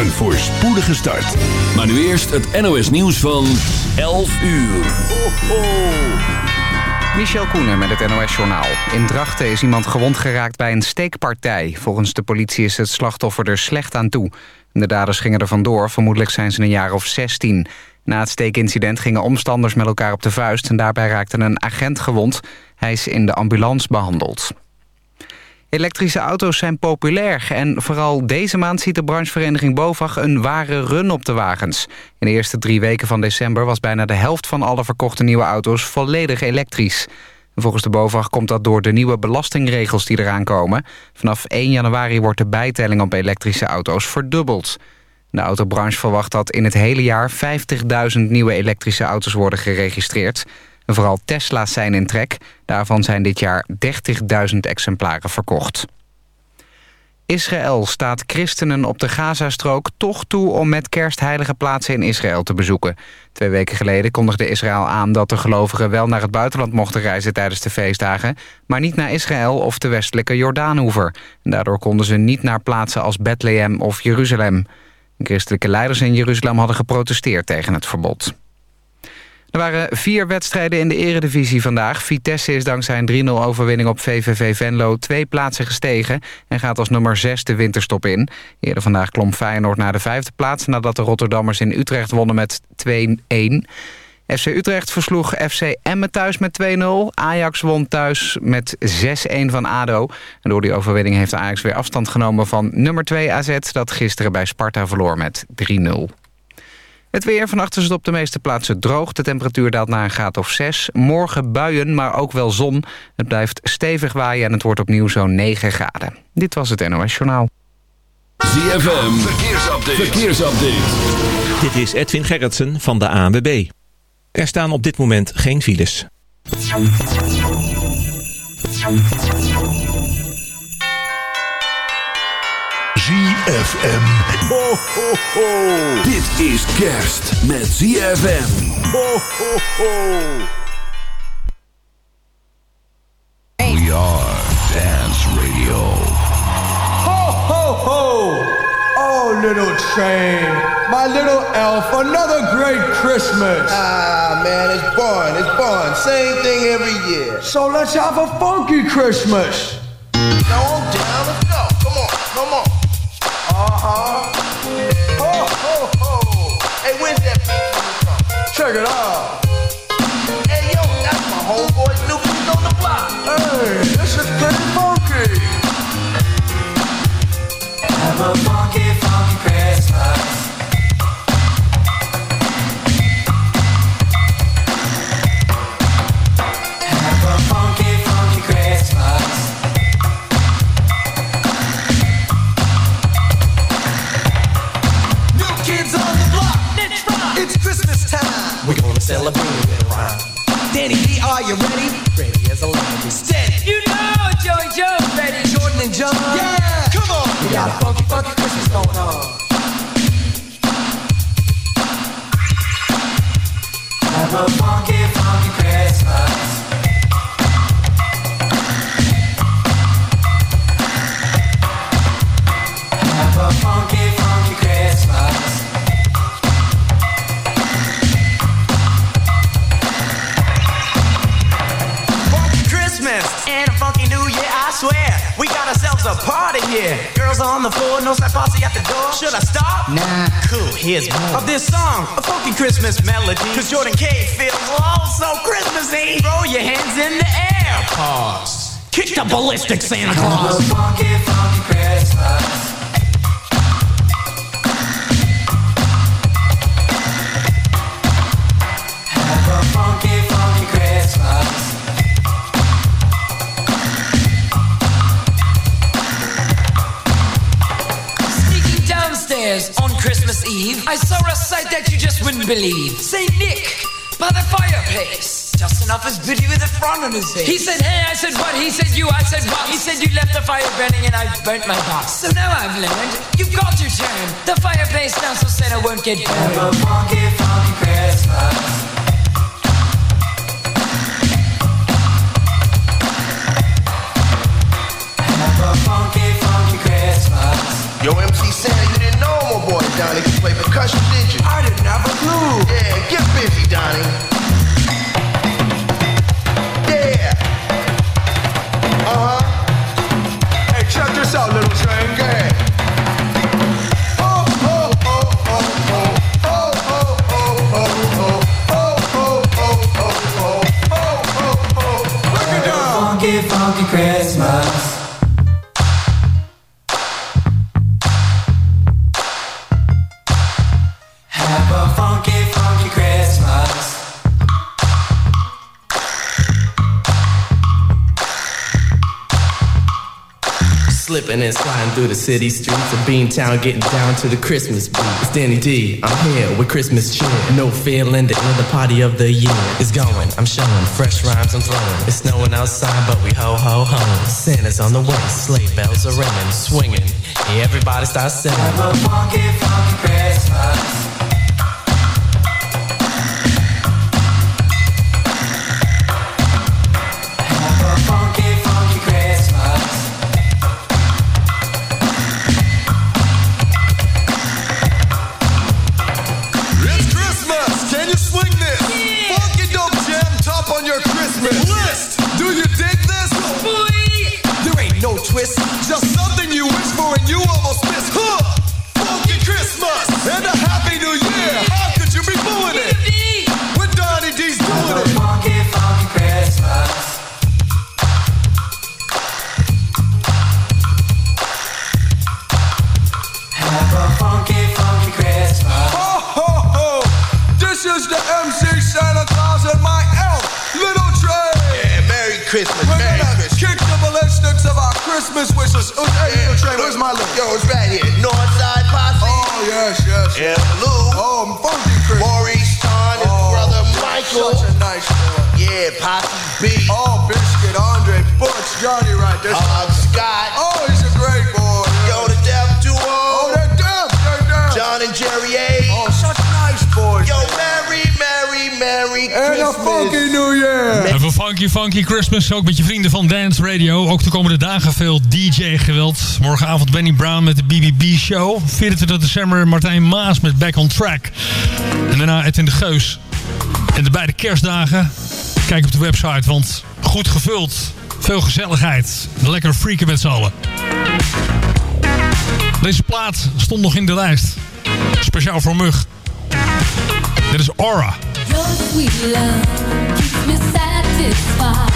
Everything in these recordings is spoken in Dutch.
een voorspoedige start. Maar nu eerst het NOS nieuws van 11 uur. Michel Koenen met het NOS-journaal. In Drachten is iemand gewond geraakt bij een steekpartij. Volgens de politie is het slachtoffer er slecht aan toe. De daders gingen er vandoor, vermoedelijk zijn ze een jaar of 16. Na het steekincident gingen omstanders met elkaar op de vuist... en daarbij raakte een agent gewond. Hij is in de ambulance behandeld. Elektrische auto's zijn populair en vooral deze maand ziet de branchevereniging BOVAG een ware run op de wagens. In de eerste drie weken van december was bijna de helft van alle verkochte nieuwe auto's volledig elektrisch. Volgens de BOVAG komt dat door de nieuwe belastingregels die eraan komen. Vanaf 1 januari wordt de bijtelling op elektrische auto's verdubbeld. De autobranche verwacht dat in het hele jaar 50.000 nieuwe elektrische auto's worden geregistreerd. Vooral Tesla's zijn in trek. Daarvan zijn dit jaar 30.000 exemplaren verkocht. Israël staat christenen op de Gazastrook toch toe om met kerst heilige plaatsen in Israël te bezoeken. Twee weken geleden kondigde Israël aan dat de gelovigen wel naar het buitenland mochten reizen tijdens de feestdagen, maar niet naar Israël of de westelijke Jordaanhoever. Daardoor konden ze niet naar plaatsen als Bethlehem of Jeruzalem. Christelijke leiders in Jeruzalem hadden geprotesteerd tegen het verbod. Er waren vier wedstrijden in de eredivisie vandaag. Vitesse is dankzij een 3-0 overwinning op VVV Venlo twee plaatsen gestegen... en gaat als nummer 6 de winterstop in. Eerder vandaag klom Feyenoord naar de vijfde plaats... nadat de Rotterdammers in Utrecht wonnen met 2-1. FC Utrecht versloeg FC Emmen thuis met 2-0. Ajax won thuis met 6-1 van ADO. En door die overwinning heeft Ajax weer afstand genomen van nummer 2 AZ... dat gisteren bij Sparta verloor met 3-0. Het weer vannacht is het op de meeste plaatsen droog. De temperatuur daalt naar een graad of 6. Morgen buien, maar ook wel zon. Het blijft stevig waaien en het wordt opnieuw zo'n 9 graden. Dit was het NOS Journaal. ZFM, verkeersupdate. verkeersupdate. Dit is Edwin Gerritsen van de ANWB. Er staan op dit moment geen files. ZFM. Ho, ho, ho. Dit is kerst met ZFM. Ho, ho, ho. We are Dance Radio. Ho, ho, ho. Oh, little train. My little elf. Another great Christmas. Ah, man, it's fun. It's fun. Same thing every year. So let's have a funky Christmas. Now I'm down. Let's go. Come on. Come on. Uh-huh. Ho, ho, ho. Hey, where's that beat coming from? Check it out. Hey, yo, that's my homeboy Snoop Dogg on the block. Hey, this is pretty funky. Have a funky, funky Christmas. Time. We're gonna celebrate with rhyme. Danny D, are you ready? Ready as a lamb. Steady. You know Joey Joe's ready. Jordan and John. Yeah. Come on. We got a funky, funky Christmas going on. Have a funky, funky Christmas. Have a funky, party here. Girls on the floor, no side posse at the door. Should I stop? Nah. Cool, here's more. Of this song, a funky Christmas melody. Cause Jordan K feels oh so Christmassy. Throw your hands in the air. Pause. Kick the ballistic Santa Have a Claus. funky, funky Christmas. Eve, I saw a sight that you just wouldn't believe. Saint Nick by the fireplace. Dusting off his booty with a frown on his face. He said, hey, I said what? He said you, I said what? He said you left the fire burning and I burnt my box. So now I've learned, you've got your turn. The fireplace now so Santa won't get Have burned. a funky, funky Christmas. Have a funky, funky Christmas. Yo, MC Santa, you didn't know I'm boy Donnie could play percussion, did you? I didn't have a clue. Yeah, get busy, Donnie. Yeah. Uh-huh. Hey, check this out, little train. Go ahead. Oh, oh, Slipping and sliding through the city streets of Beantown, getting down to the Christmas beat. It's Danny D. I'm here with Christmas cheer. No feeling the end the party of the year is going. I'm showing fresh rhymes I'm throwing. It's snowing outside, but we ho ho home. Santa's on the way, sleigh bells are ringing, swinging. Everybody starts singing. Have a funky, funky Christmas. Christmas, ook met je vrienden van Dance Radio. Ook de komende dagen veel DJ-geweld. Morgenavond Benny Brown met de BBB Show. 24 december Martijn Maas met Back on Track. En daarna Edwin de Geus. En de beide kerstdagen, kijk op de website, want goed gevuld. Veel gezelligheid. Lekker freaken met z'n allen. Deze plaat stond nog in de lijst. Speciaal voor Mug. Dit is Aura. Your sweet love keeps me satisfied,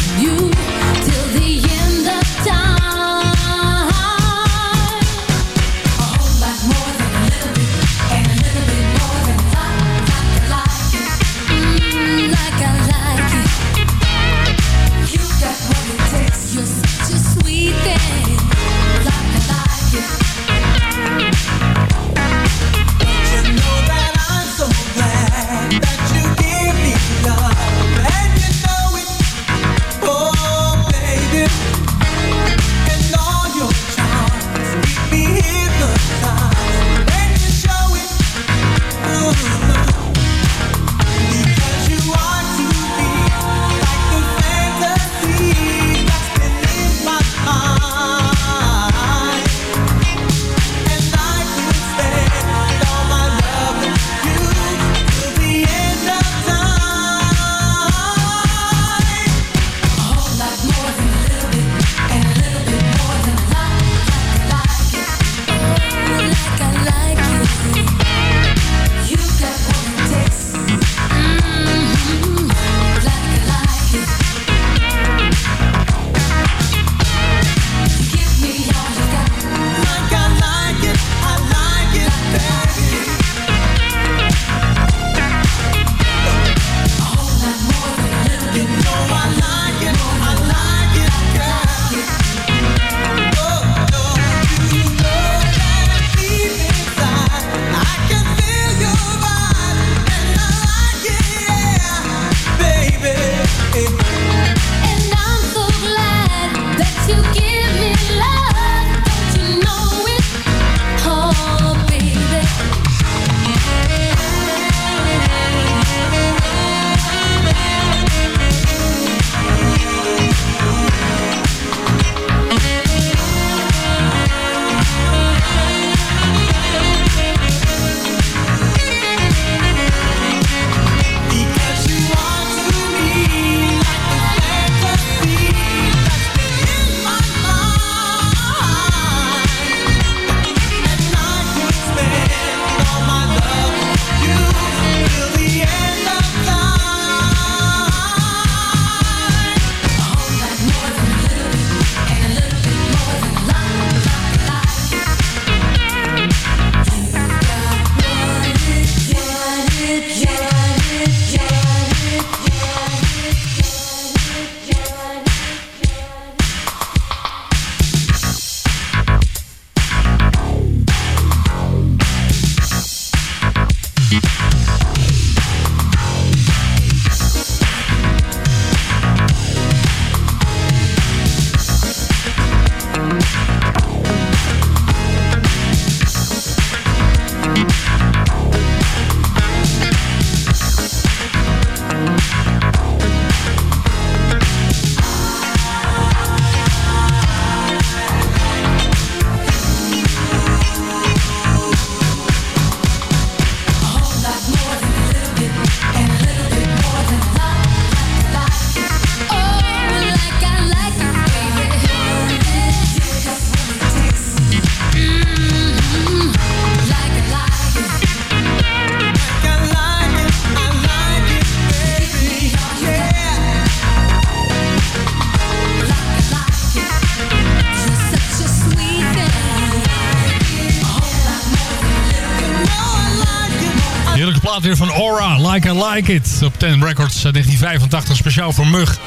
Like I Like It. Op 10 Records 1985, speciaal voor Mug.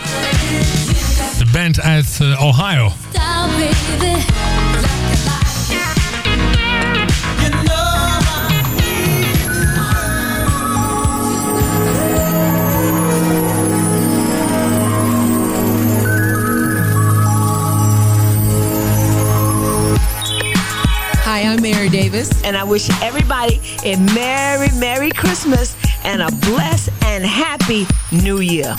De band uit eh, Ohio. Hi, I'm Mary Davis. And I wish everybody a Merry, Merry Christmas and a blessed and happy New Year.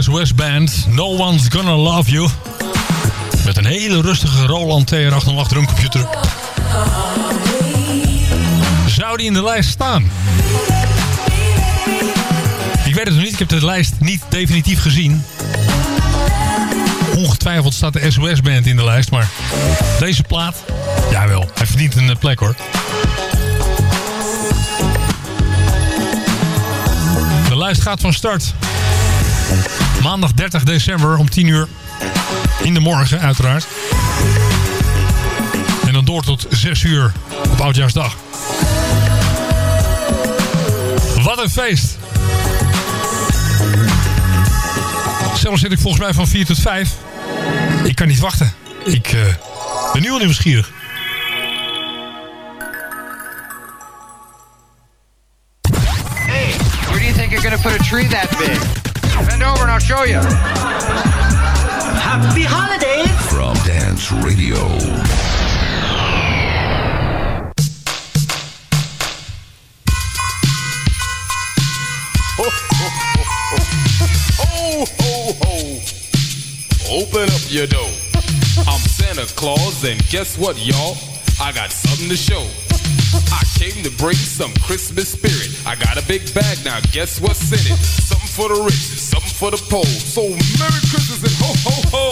SOS Band. No One's Gonna Love You. Met een hele rustige Roland TR-808 drumcomputer. Zou die in de lijst staan? Ik weet het nog niet. Ik heb de lijst niet definitief gezien. Ongetwijfeld staat de SOS Band in de lijst. Maar deze plaat, jawel, hij verdient een eh, plek hoor. De lijst gaat van start. Maandag 30 december om 10 uur. In de morgen uiteraard. En dan door tot 6 uur op Oudjaarsdag. Wat een feest. Zelf zit ik volgens mij van 4 tot 5. Ik kan niet wachten. Ik eh, ben nu al nieuwsgierig. Hey, where do you think you're gonna put a tree that big? Bend over and I'll show you. Happy holidays! From Dance Radio. Ho, ho, ho, ho. Ho, ho, ho. Open up your door. I'm Santa Claus, and guess what, y'all? I got something to show. I came to bring some Christmas spirit. I got a big bag now, guess what's in it? Something for the rich, something for the poor. So Merry Christmas and ho ho ho!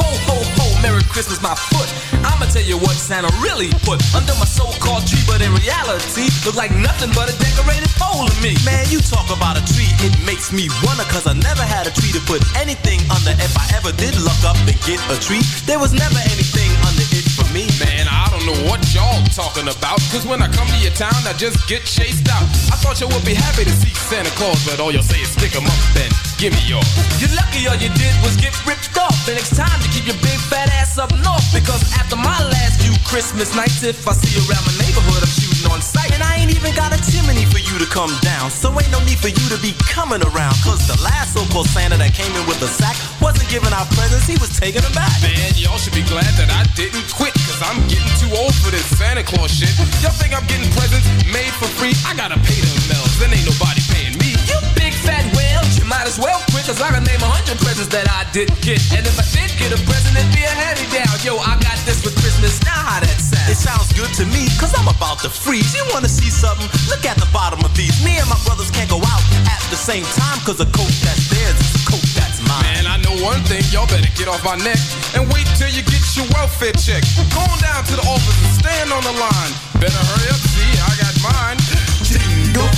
Ho, ho, ho, Merry Christmas, my foot. I'ma tell you what Santa really put under my so-called tree, but in reality, look like nothing but a decorated pole to me. Man, you talk about a tree, it makes me wonder, cause I never had a tree to put anything under. If I ever did look up and get a tree, there was never anything under it for me. Man, I what y'all talking about, cause when I come to your town, I just get chased out. I thought you would be happy to see Santa Claus, but all you'll say is stick 'em up, then give me yours. You're lucky all you did was get ripped off. And it's time to keep your big fat ass up north. Because after my last few Christmas nights, if I see you around my neighborhood, I'm shooting on sight. And I ain't even got a chimney for you to come down. So ain't no need for you to be coming around. Cause the last so-called Santa that came in with a sack wasn't giving out presents, he was taking them back. Man, y'all should be glad that I didn't quit, cause I'm getting too old for this Santa Claus shit. Y'all think I'm getting presents made for free? I gotta pay them bells, then ain't nobody paying me. You big fat whale, you might as well quit. Cause I can name a hundred presents that I didn't get. And if I did get a present, it'd be a hand-me-down. Yo, I got this for Christmas. Now how? It sounds good to me, cause I'm about to freeze. You wanna see something? Look at the bottom of these. Me and my brothers can't go out at the same time, cause a coat that's theirs is a coat that's mine. Man, I know one thing, y'all better get off my neck and wait till you get your welfare check. Go on down to the office and stand on the line. Better hurry up, see, I got mine. Jingle,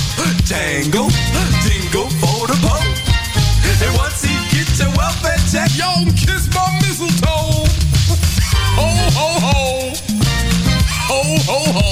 jangle, jingle for the pole. And once you get your welfare check, y'all kiss my mistletoe. Ho, ho,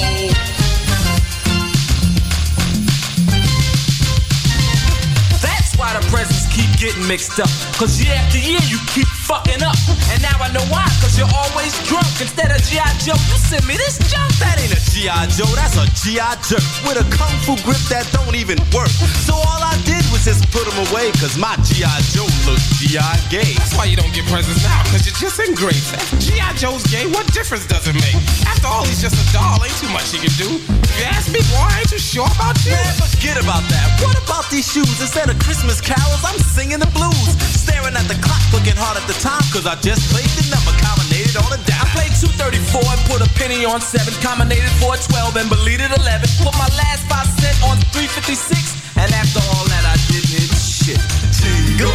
getting mixed up. Cause year after year you keep fucking up. And now I know why, cause you're always drunk. Instead of G.I. Joe, you send me this junk. That ain't a G.I. Joe, that's a G.I. jerk. With a kung fu grip that don't even work. So all I did was just put him away, cause my G.I. Joe looks G.I. gay. That's why you don't get presents now, cause you're just in grace. G.I. Joe's gay, what difference does it make? After all, he's just a doll, ain't too much he can do. If you ask me, boy, ain't you sure about you. Man, forget about that. What about these shoes? Instead of Christmas carols, I'm singing the blues. Staring at the clock, looking hard at the time, cause I just played the number, combinated on a dime. I played 234 and put a penny on 7, combinated for 12 and believed it 11. Put my last 5 cent on 356, and after all that I didn't hit shit. Jingle,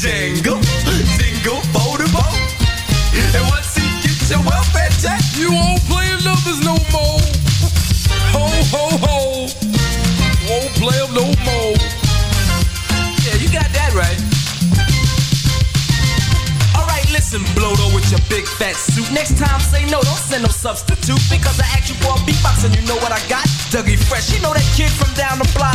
jingle for the boat. And once you get your welfare check, you won't Alright, listen, Blodo with your big fat suit. Next time say no, don't send no substitute. Because I asked you for a beatbox and you know what I got? Dougie Fresh, you know that kid from down the block?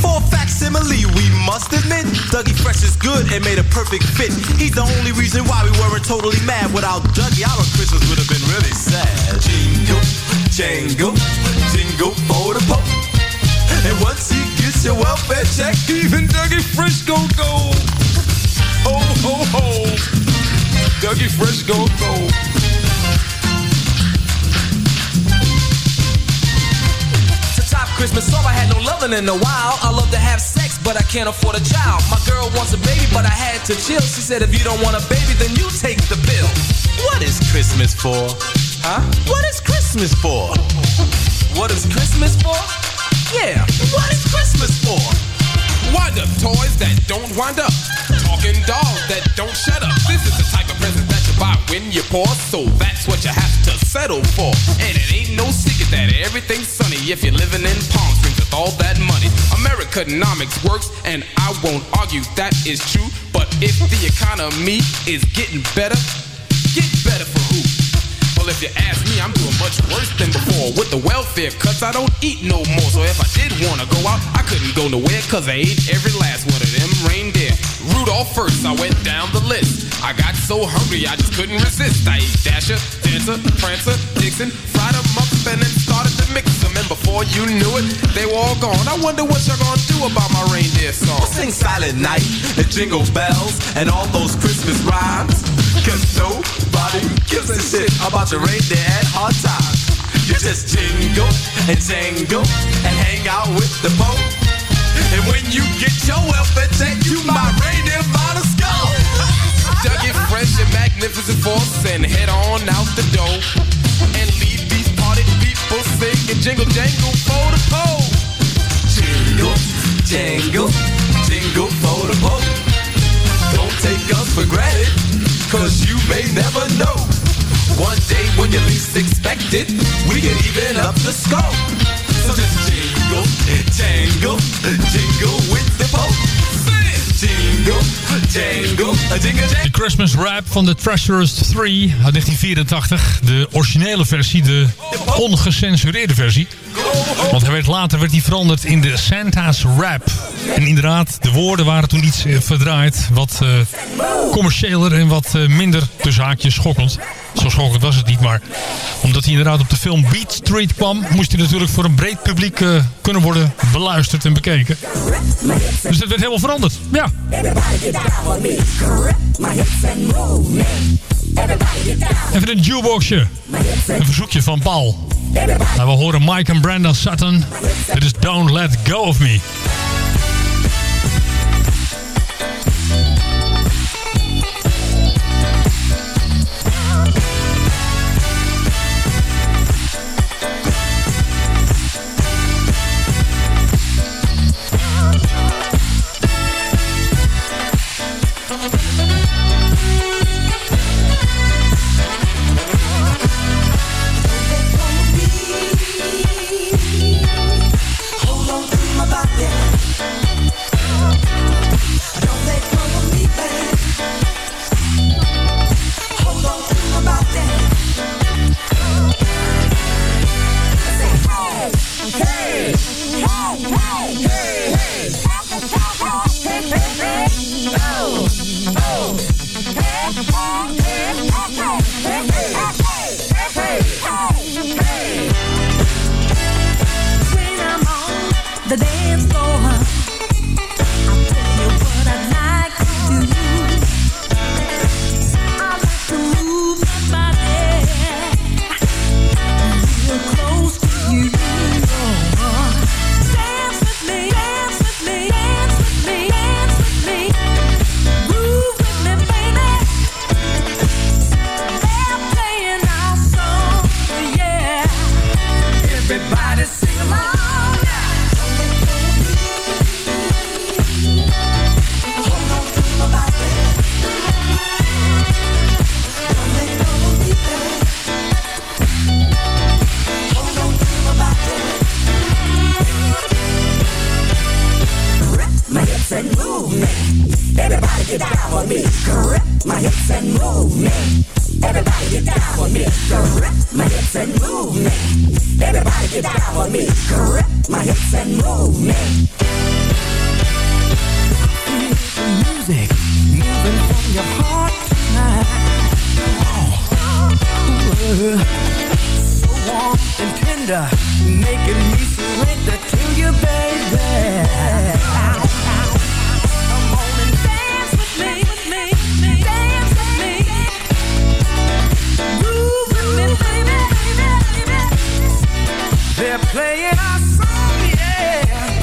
For facsimile, we must admit, Dougie Fresh is good and made a perfect fit. He's the only reason why we weren't totally mad. Without Dougie, our Christmas would have been really sad. Jingle, jangle, go for the Pope. And once he gets your welfare check, even Dougie Fresh gon' go. Ho, oh, ho, ho. Dougie Fresh gon' go. Christmas off, I had no loving in a while. I love to have sex, but I can't afford a child. My girl wants a baby, but I had to chill. She said, if you don't want a baby, then you take the bill. What is Christmas for? Huh? What is Christmas for? What is Christmas for? Yeah, what is Christmas for? Wind up toys that don't wind up. Talking dolls that don't shut up. This is the type of present that you buy when you're poor, so that's what you have to settle for. And it ain't no secret that everything's sunny if you're living in Palm Springs with all that money. Americanomics works, and I won't argue that is true. But if the economy is getting better, Well, if you ask me, I'm doing much worse than before. With the welfare cuts, I don't eat no more. So if I did wanna go out, I couldn't go nowhere, cause I ate every last one of them reindeer. Rudolph first, I went down the list. I got so hungry, I just couldn't resist. I ate Dasher, Dancer, Prancer, Dixon, fried them up, and then started to mix them. And before you knew it, they were all gone. I wonder what you're gonna do about my reindeer song. Sing Silent Night and Jingle Bells and all those Christmas rhymes. Cause nobody gives a shit about your reindeer at hard time. You just jingle and jangle and hang out with the folk. And when you get your welfare check, you my reindeer by the skull. Dug it fresh and magnificent force and head on out the door. And leave these party people singing jingle jangle for the pole. Jingle, jangle, jingle for the folk. Don't take us for granted, cause you may never know. One day when you least expect it, we can even up the scope. So just jingle, jangle, jingle with the folk. De Christmas Rap van The Treasurers 3 uit 1984. De originele versie, de ongecensureerde versie. Want werd, later werd hij veranderd in de Santa's Rap. En inderdaad, de woorden waren toen iets eh, verdraaid. Wat eh, commerciëler en wat eh, minder tussen haakjes schokkend. Zo schokkend was het niet, maar omdat hij inderdaad op de film Beat Street kwam... moest hij natuurlijk voor een breed publiek eh, kunnen worden beluisterd en bekeken. Dus dat werd helemaal veranderd. Ja. Even een jukeboxje. Een verzoekje van Paul. Nou, we horen Mike en Brenda Sutton. Dit is Don't Let Go of Me. They're playing our song, yeah.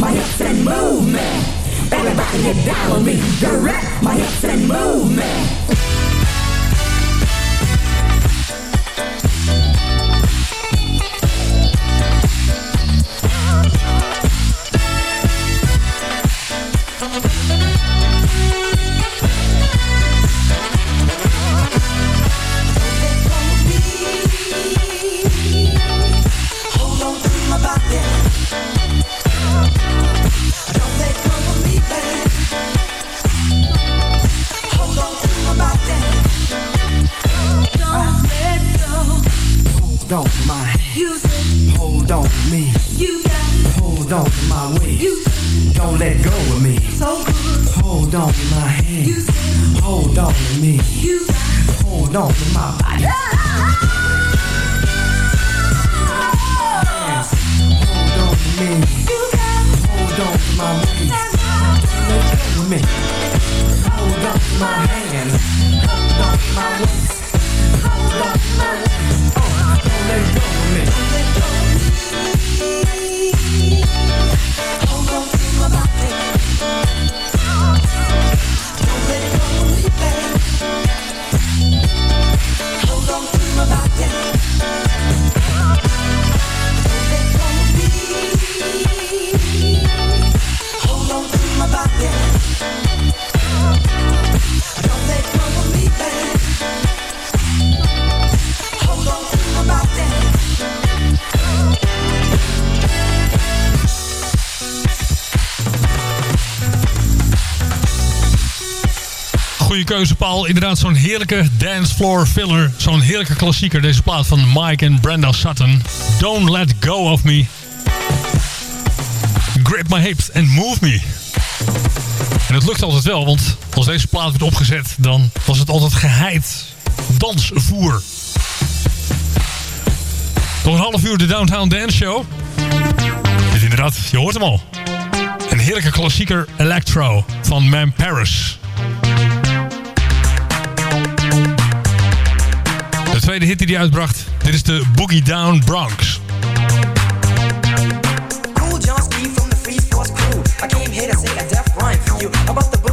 my hips and move me. Everybody get down with me. Direct my hips and move me. inderdaad zo'n heerlijke dancefloor filler. Zo'n heerlijke klassieker. Deze plaat van Mike en Brenda Sutton. Don't let go of me. Grip my hips and move me. En het lukt altijd wel, want als deze plaat werd opgezet... dan was het altijd geheid dansvoer. Nog een half uur de Downtown Dance Show. Dit inderdaad, je hoort hem al. Een heerlijke klassieker Electro van Man Paris. tweede hit die hij uitbracht. Dit is de Boogie Down Bronx. Cool John Steve from the Free Force Crew. I came here to say a deaf rhyme for you about the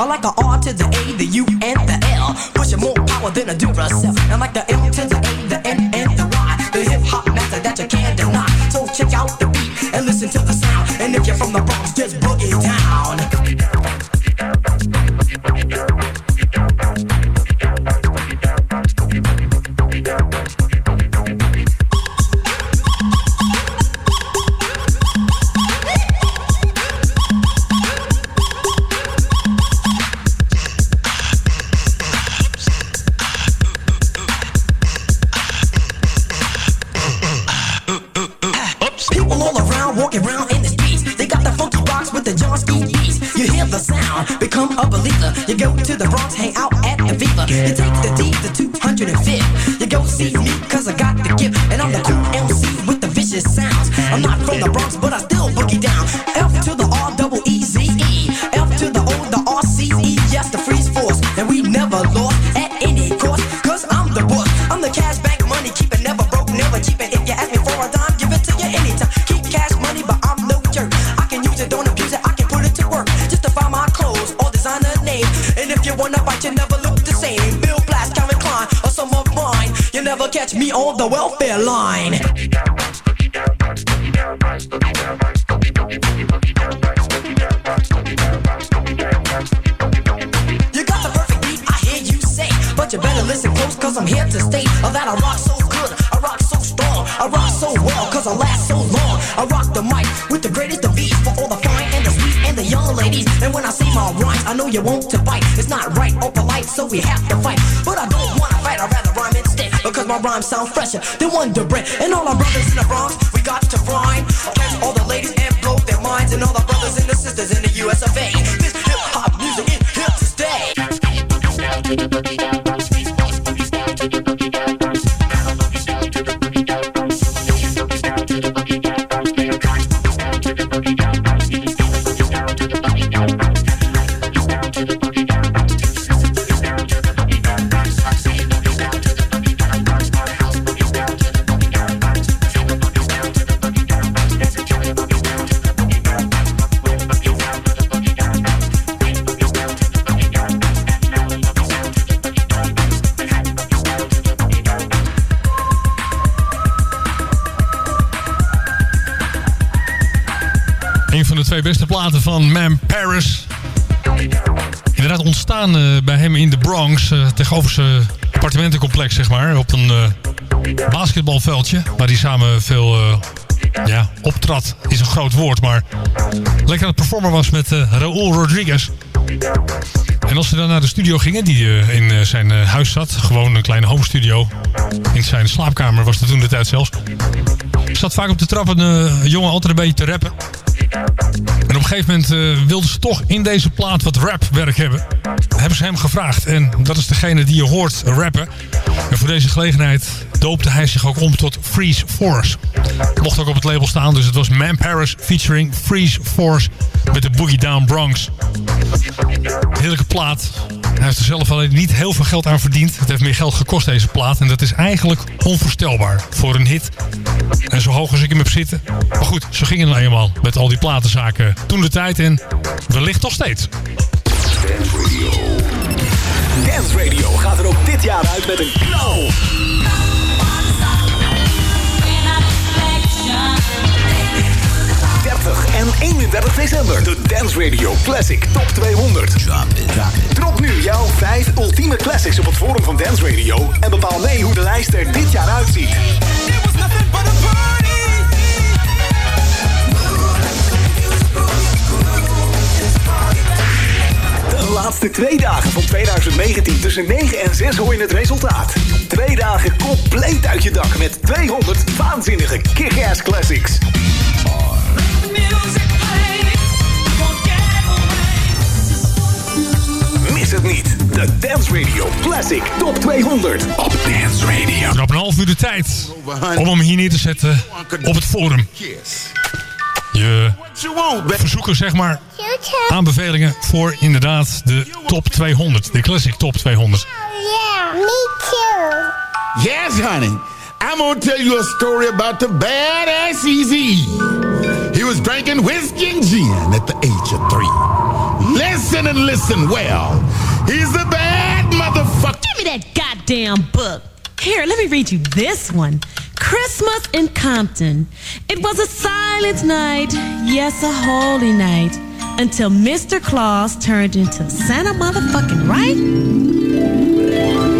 I like the R to the A, the U, and the L. Pushing more power than a Duracell. And like the here to stay. Oh, uh, that I rock so good, I rock so strong, I rock so well, cause I last so long. I rock the mic with the greatest of beats for all the fine and the sweet and the young ladies. And when I say my rhymes, I know you want to bite. It's not right or polite, so we have to fight. But I don't wanna fight, I'd rather rhyme instead. Because my rhymes sound fresher than Wonder Bread. And all our brothers in the Bronx, we got to rhyme. Catch all the ladies and blow their minds. And all the brothers and the sisters in the US of A. This hip hop music is here to stay. Twee beste platen van Man Paris. Inderdaad ontstaan eh, bij hem in de Bronx. eh, tegenover zijn appartementencomplex, zeg maar. Op een eh, basketbalveldje. Waar hij samen veel ja, optrad. Is een groot woord, maar lekker aan het performen was met Raúl Rodriguez. En als ze dan naar de studio gingen, die in zijn huis zat. Gewoon een kleine home studio. In zijn slaapkamer was dat toen de tijd zelfs. Zat vaak op de trap een jongen altijd een beetje te rappen. En op een gegeven moment eh, wilden ze toch in deze plaat wat rapwerk hebben. Hebben ze hem gevraagd. En dat is degene die je hoort rappen. En voor deze gelegenheid doopte hij zich ook om tot Freeze Force. Mocht ook op het label staan, dus het was Man Paris featuring Freeze Force met de Boogie Down Bronx. Heerlijke plaat. Hij heeft er zelf alleen niet heel veel geld aan verdiend. Het heeft meer geld gekost deze plaat. En dat is eigenlijk onvoorstelbaar voor een hit. En zo hoog als ik hem heb zitten. Maar goed, zo ging het nou eenmaal met al die platenzaken toen de tijd. En wellicht nog steeds. Dance Radio gaat er ook dit jaar uit met een knal. 30 en 31 december. De Dance Radio Classic Top 200. Drop nu jouw 5 ultieme classics op het forum van Dance Radio. En bepaal mee hoe de lijst er dit jaar uitziet. De laatste twee dagen van 2019 tussen 9 en 6 hoor je het resultaat. Twee dagen compleet uit je dak met 200 waanzinnige kick-ass classics. Om hem hier neer te zetten op het forum. Je verzoeken zeg maar aanbevelingen voor inderdaad de top 200. De classic top 200. Yeah, me too. Yes, honey. I'm gonna tell you a story about the badass Easy. drinking whiskey and gin at the age of three. Listen and listen well. He's a bad motherfucker. Give me that goddamn book. Here, let me read you this one. Christmas in Compton. It was a silent night, yes, a holy night, until Mr. Claus turned into Santa motherfucking right.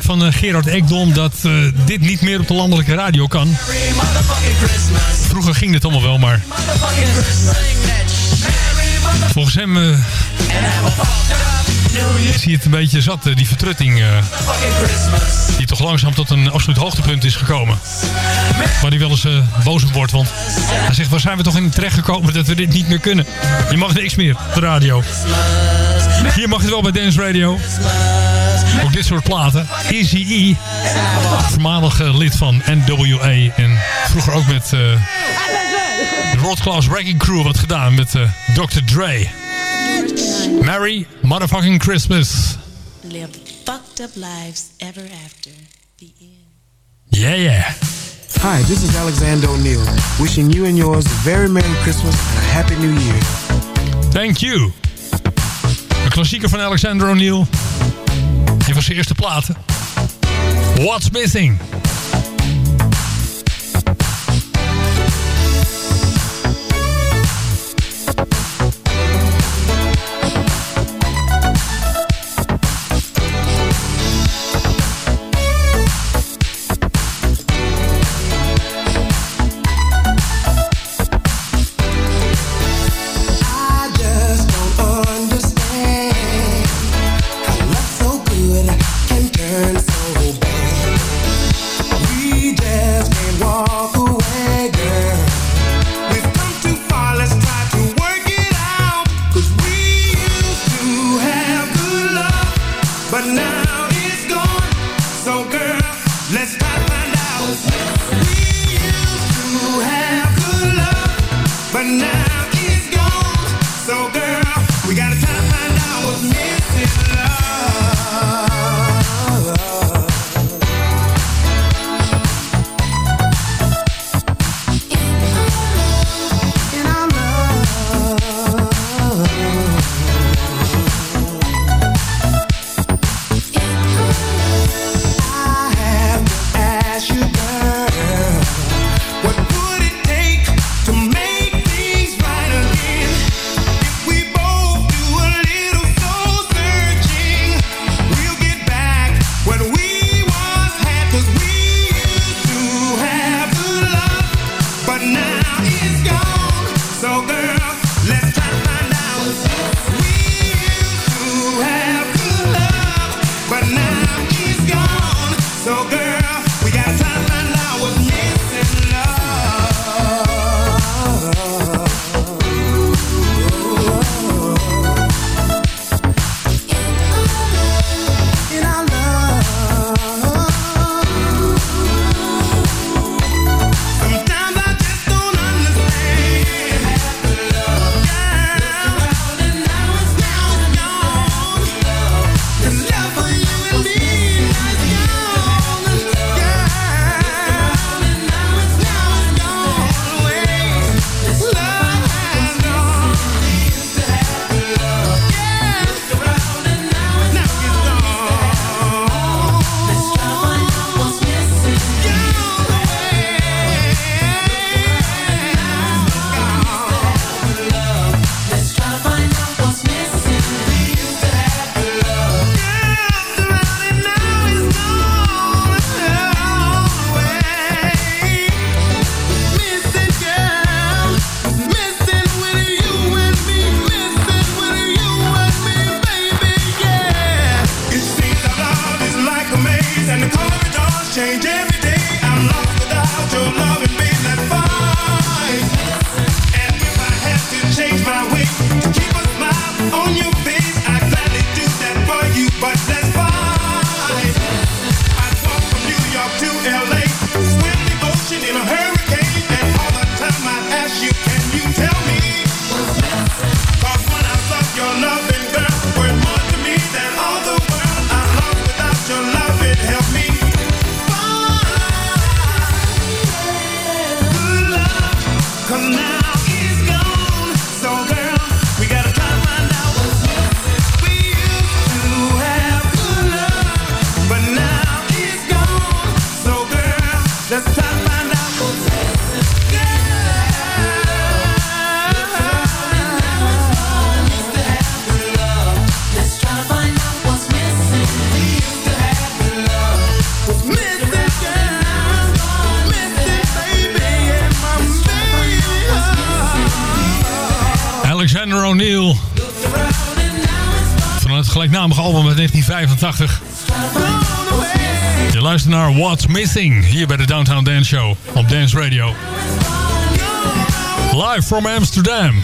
van eh, Gerard Ekdom dat eh, dit niet meer op de landelijke radio kan. Vroeger ging dit allemaal wel, maar... Volgens hem eh, zie je het een beetje zat, die vertrutting. Die toch langzaam tot een absoluut hoogtepunt is gekomen. Waar hij wel eens boos op wordt, want hij zegt... waar zijn we toch in terecht gekomen dat we dit niet meer kunnen? Je mag niks meer, op de radio. Hier mag het wel bij Dance Radio. Ook dit soort platen. Easy E. Voormalig eh, lid van NWA. En vroeger ook met uh, de Rod Class Wrecking Crew wat gedaan met eh, Dr. Dre. Merry motherfucking Christmas. Live fucked up lives ever after the end. Yeah, yeah. Hi, this is Alexander O'Neill, wishing you and yours a very Merry Christmas and a Happy New Year. Thank you. Een klassieker van Alexander O'Neill van zijn eerste platen. What's Missing? Alexander O'Neill. Van het gelijknamige album uit 1985. Je luistert naar What's Missing hier bij de Downtown Dance Show op Dance Radio. Live from Amsterdam.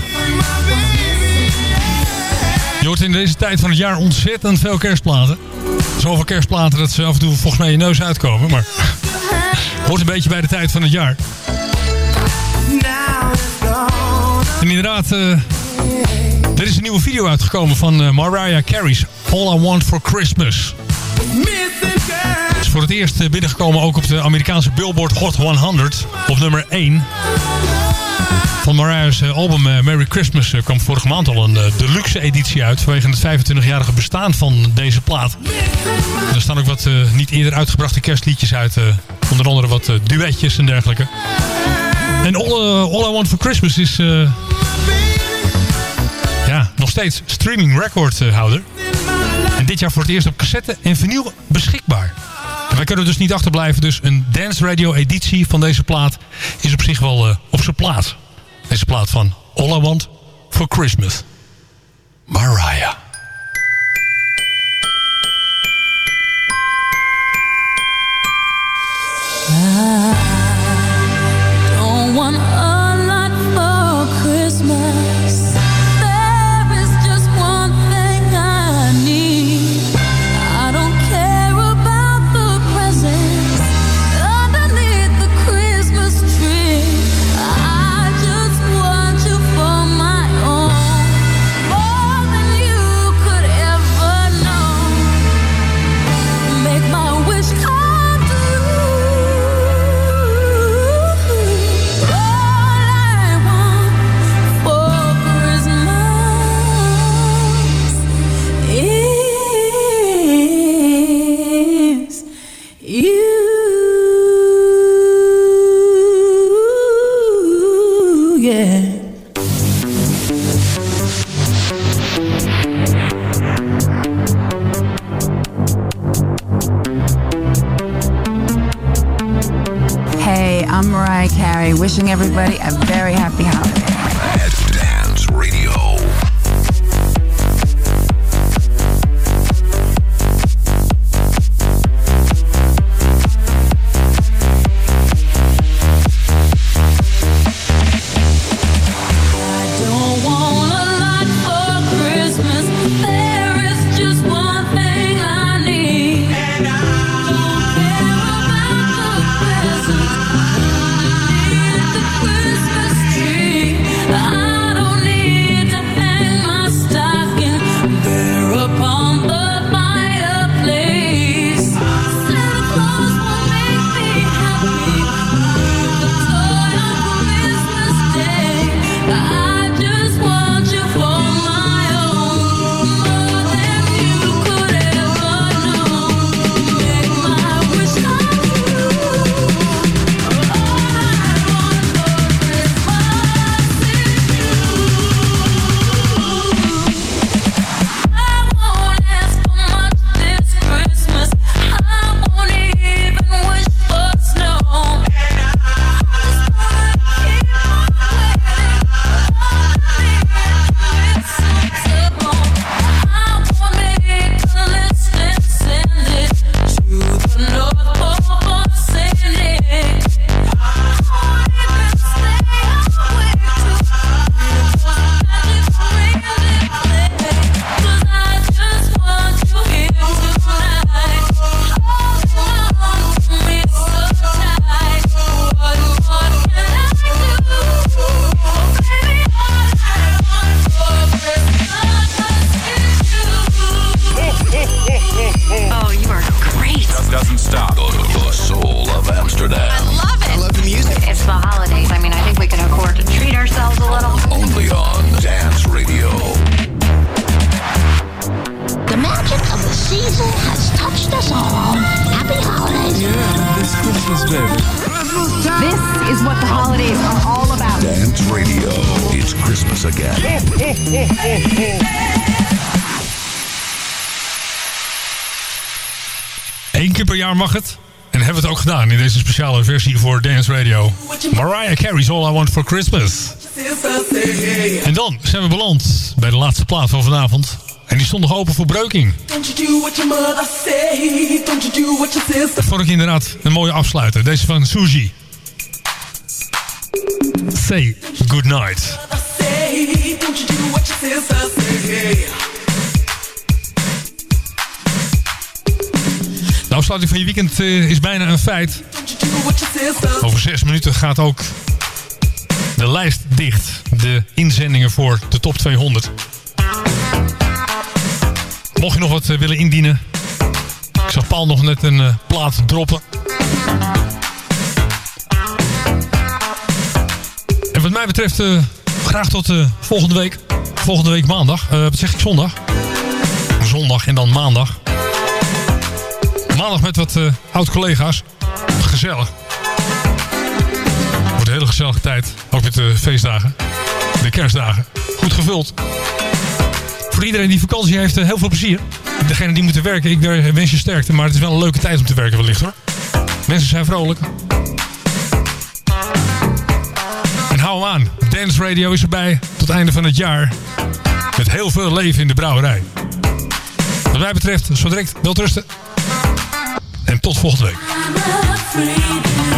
Je hoort in deze tijd van het jaar ontzettend veel kerstplaten. Zoveel kerstplaten dat ze af en toe volgens mij je neus uitkomen. Maar hoort een beetje bij de tijd van het jaar. En inderdaad, eh, er is een nieuwe video uitgekomen van eh, Mariah Carey's All I Want For Christmas. Het is voor het eerst eh, binnengekomen ook op de Amerikaanse Billboard Hot 100 op nummer 1. Van Mariah's eh, album Merry Christmas kwam vorige maand al een deluxe editie uit... vanwege het 25-jarige bestaan van deze plaat. Er staan ook wat niet eerder uitgebrachte kerstliedjes uit. onder andere wat duetjes en dergelijke. En All, All I Want For Christmas is... eh, steeds streaming recordhouder. En dit jaar voor het eerst op cassette en vinyl beschikbaar. En wij kunnen dus niet achterblijven. Dus een dance radio editie van deze plaat is op zich wel eh, op zijn plaats. Deze plaat van All I For Christmas. Mariah. Don't everybody versie voor Dance Radio. Mariah Carey's All I Want For Christmas. En dan zijn we beland bij de laatste plaat van vanavond. En die stond nog open voor breuking. Dat vond ik inderdaad een mooie afsluiter. Deze van Suzy. Say goodnight. De afsluiting van je weekend eh, is bijna een feit. Over zes minuten gaat ook de lijst dicht. De inzendingen voor de top 200. Mocht je nog wat eh, willen indienen. Ik zag Paul nog net een eh, plaat droppen. En wat mij betreft eh, graag tot eh, volgende week. Volgende week maandag. Wat zeg ik zondag? Zondag en dan maandag. Maandag met wat oud-collega's. Gezellig. Wordt een hele gezellige tijd. Ook met de feestdagen. De kerstdagen. Goed gevuld. Voor iedereen die vakantie heeft, eh, heel veel plezier. Degene die moeten werken, ik wens je sterkte. Maar het is wel een leuke tijd om te werken wellicht hoor. Mensen zijn vrolijk. En hou hem aan. Dance Radio is erbij tot einde van het jaar. Met heel veel leven in de brouwerij. Wat mij betreft, zo direct wel rusten. En tot volgende week. I'm afraid.